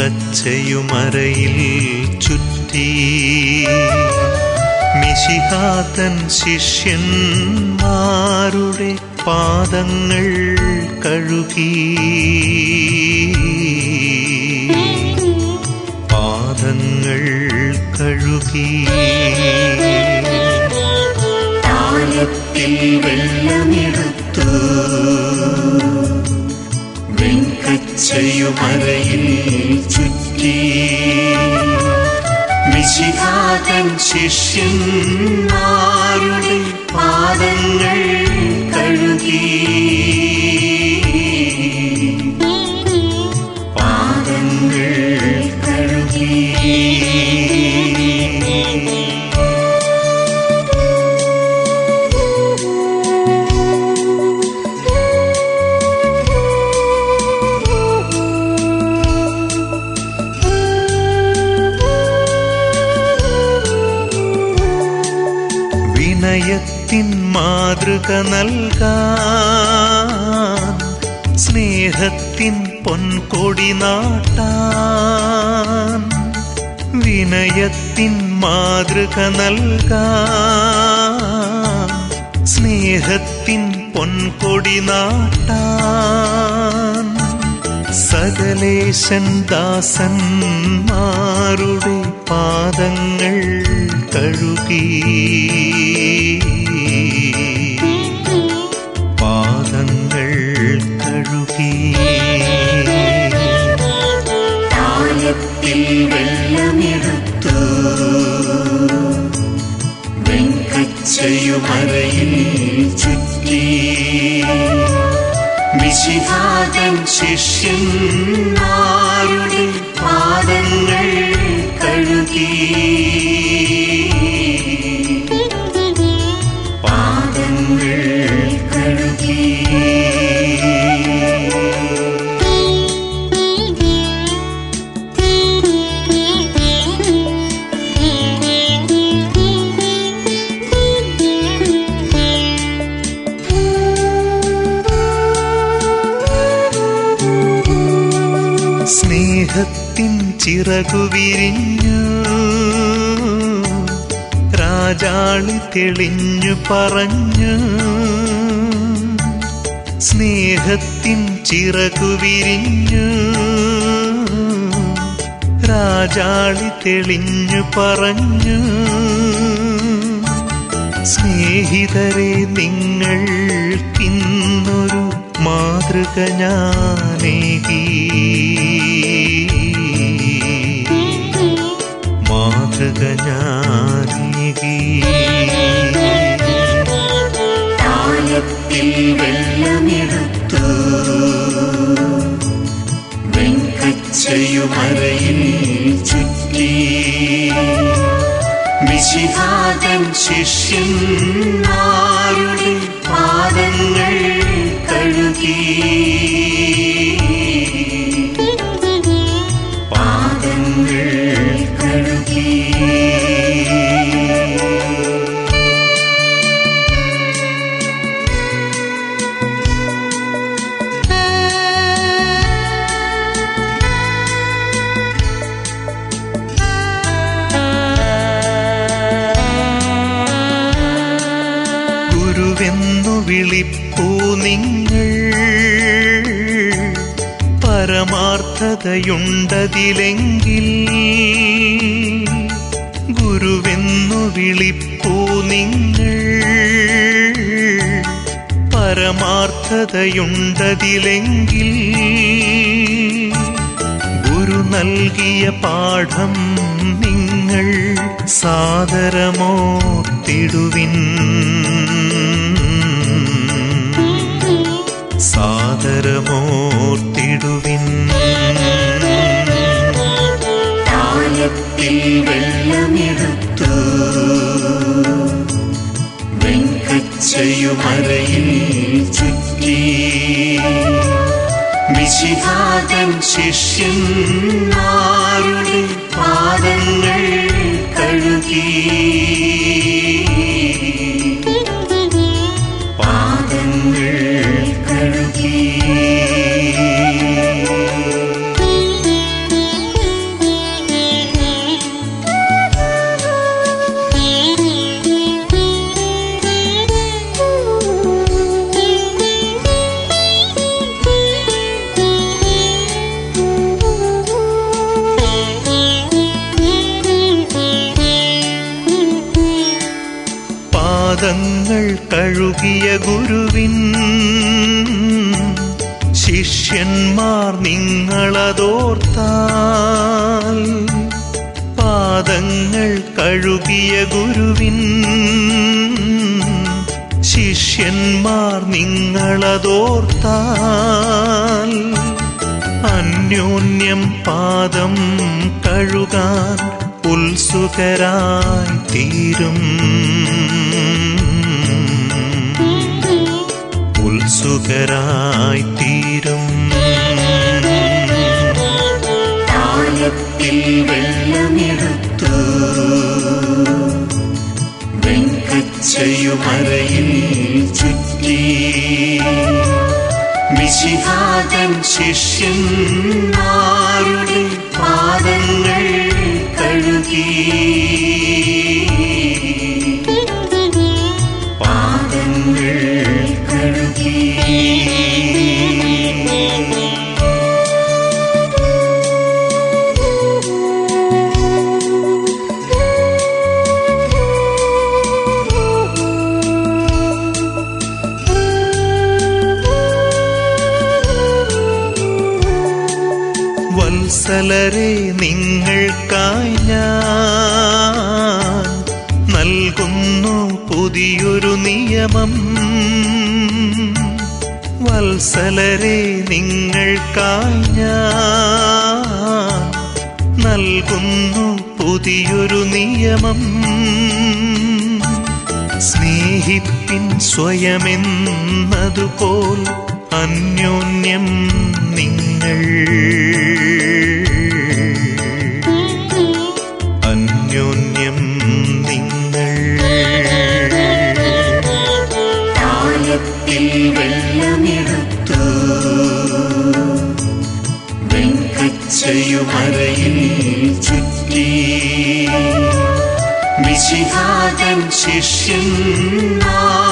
വെൺകച്ചയുമരയിൽ ചുറ്റി. മിശിഹാതൻ ശിഷ്യന്മാരുടെ പാദങ്ങൾ കഴുകി. പാദങ്ങൾ കഴുകി. വെള്ളമെടുത്തു. വെൺകച്ചയുമരയിൽ ചുറ്റി. മിശിഹാതൻ ശിഷ്യന്മാരുടെ പാദങ്ങൾ കഴുകി. മാതൃക നൽകാൻ സ്നേഹത്തിൻ പൊൻകൊടി നാട്ടാൻ വിനയത്തിൻ മാതൃക നൽകാൻ സ്നേഹത്തിൻ പൊൻകൊടി നാട്ടാൻ സകലേശൻ ദാസന്മാരുടെ പാദങ്ങൾ കഴുകി. താലത്തിൽ വെള്ളമെടുത്തു. വെൺകച്ചയുമരയിൽ ചുറ്റി. വിശിഹാതൻ ശിഷ്യന്മാരുടെ പാദങ്ങൾ കഴുകി. ചിറകു വിരിഞ്ഞു. രാജാളി തെളിഞ്ഞു പറഞ്ഞു. സ്നേഹത്തിൻ ചിറകു വിരിഞ്ഞു. രാജാളി തെളിഞ്ഞു പറഞ്ഞു. സ്നേഹിതരെ നിങ്ങൾക്കിന്നൊരു മാതൃക ഞാനേകി. മാതൃക ഞാനേകി താലത്തിൽ വെള്ളമെടുത്തു. വെൺകച്ചയുമരയിൽ ചുറ്റി. വിശിഹാതൻ പാദങ്ങൾ കഴുകി. പരമാർത്ഥതയുണ്ടതിലെങ്കിൽ ഗുരുവെന്നു വിളിപ്പൂ നിങ്ങൾ. പരമാർത്ഥതയുണ്ടതിലെങ്കിൽ ഗുരു നൽകിയ പാഠം നിങ്ങൾ സാദരമോത്തിടുവിൻ സാദരമോർത്തിടുവിൻ താലത്തിൽ വെള്ളമെടുത്തു. വെൺകച്ചയുമരയിൽ ചുറ്റി. വിശിഹാതൻ ശിഷ്യന്മാരുടെ പാദങ്ങൾ പാദങ്ങൾ കഴുകിയ ഗുരുവിൻ ശിഷ്യന്മാർ നിങ്ങളതോർത്താൽ പാദങ്ങൾ കഴുകിയ ഗുരുവിൻ ശിഷ്യന്മാർ നിങ്ങളതോർത്താൽ അന്യോന്യം പാദം കഴുകാൻ ഉത്സുകരായി തീരും. ഉത്സുകരായി തീരും താലത്തിൽ വെള്ളമെടുത്തു. വെങ്കച്ചയുമറയിൽ ചുറ്റി. മിശിഹാതൻ ശിഷ്യന്മാരുടെ പാദങ്ങൾ കഴുകി. വത്സലരെ നിങ്ങൾക്കായി ഞാൻ നൽകുന്നു പുതിയൊരു നിയമം. വത്സലരെ നിങ്ങൾക്കായി ഞാൻ നൽകുന്നു പുതിയൊരു നിയമം. സ്നേഹിപ്പിൻ സ്വയമെന്നതുപോൽ അന്യോന്യം നിങ്ങൾ. മിശിഹാതൻ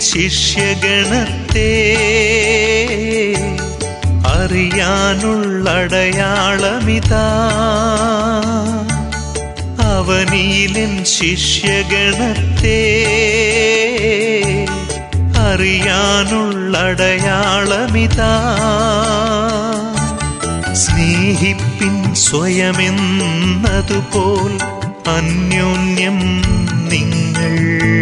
ശിഷ്യഗണത്തെ അറിയാനുള്ളടയാളമിതാ. അവനിയിലൻ ശിഷ്യഗണത്തെ അറിയാനുള്ളടയാളമിതാ. സ്നേഹിപ്പിൻ സ്വയമെന്നതുപോൽ അന്യോന്യം നിങ്ങൾ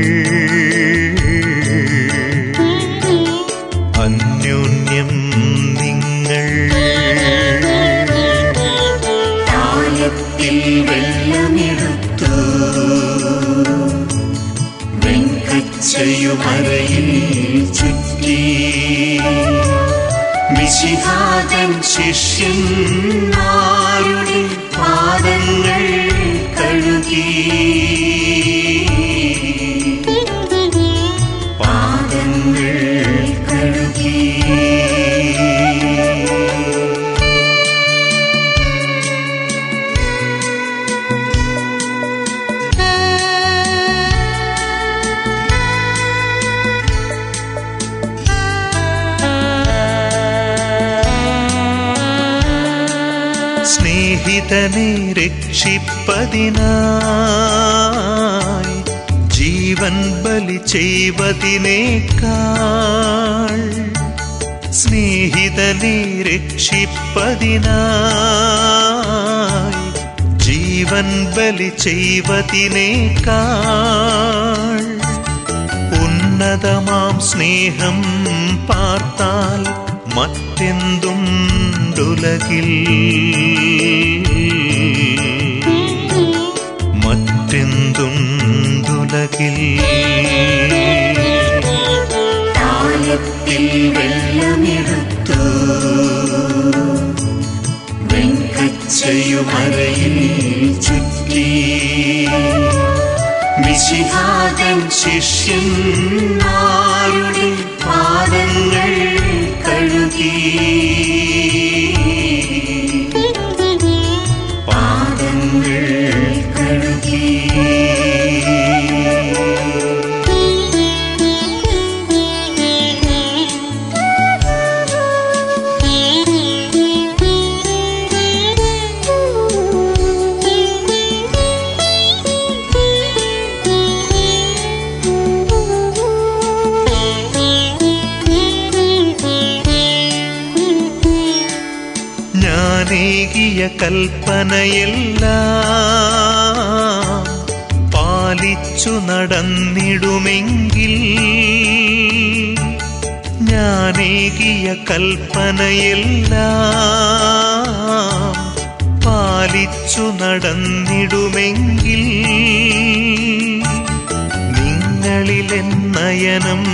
താലത്തിൽ വെള്ളമെടുത്തു. വെങ്കച്ചയുമറയിൽ ചുറ്റി. വിശിഹാതൻ ശിഷ്യന്മാരുടെ സ്നേഹിതനെ രക്ഷിപ്പതിനായി ജീവൻ ബലി ചെയ്വതിനേക്കാൾ സ്നേഹിതനെ രക്ഷിപ്പതിനായി ജീവൻ ബലി ചെയ്വതിനേക്കാൾ ഉന്നതമാം സ്നേഹം പാർത്താൽ മറ്റെന്തുണ്ടുലകിൽ മറ്റെന്തുണ്ടുലകിൽ വെങ്കച്ചയുമറയിൽ ചുറ്റി. വിശിഹാതൻ ശിഷ്യന്മാരുടെ പാദങ്ങൾ കഴുകി. ഞാനേകിയ കൽപ്പനയല്ല പാലിച്ചു നടന്നിടുമെങ്കിൽ ഞാനേകിയ കൽപ്പനയല്ല പാലിച്ചു നടന്നിടുമെങ്കിൽ നിങ്ങളിലെ നയനം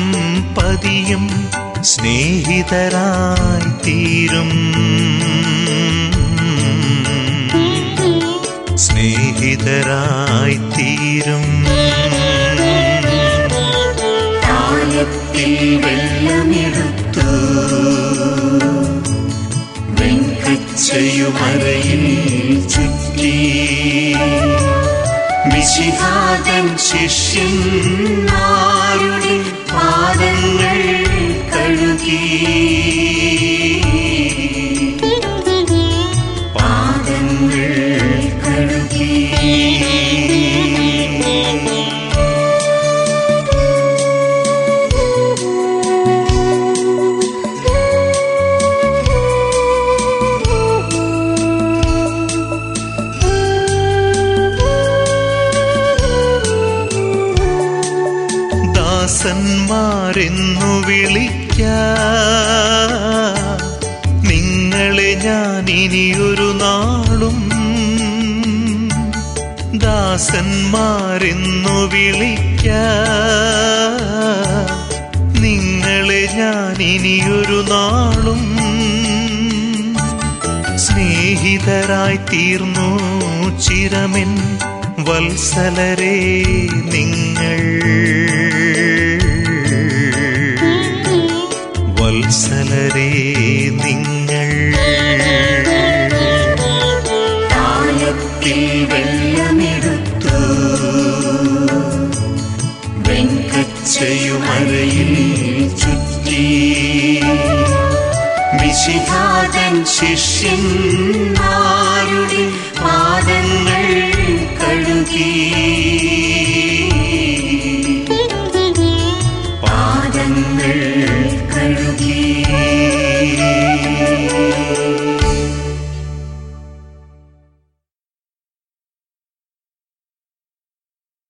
പതിയും സ്നേഹിതരായി തീരും സ്നേഹിതരായി തീരും വെള്ളമെടുത്തു. വെൺകച്ചയുമറയിൽ ചുറ്റി. വിശിഹാതൻ ശിഷ്യൻ പാദങ്ങൾ ദാസന്മാരെന്നു വിളിക്ക. നിങ്ങളെ ഞാൻ ഇനിയൊരു നാളും ദാസന്മാരെന്നു വിളിക്ക. നിങ്ങളെ ഞാൻ ഇനിയൊരു നാളും സ്നേഹിതരായി തീർന്നു ചിരമിൻ വത്സലരേ നിങ്ങൾ. വത്സലരെ നിങ്ങൾ താലത്തിൽ വെള്ളമെടുത്തു. വെൺകച്ചയുമറയിൽ ചുറ്റി. വിശിഹാതൻ ശിഷ്യന്മാരുടെ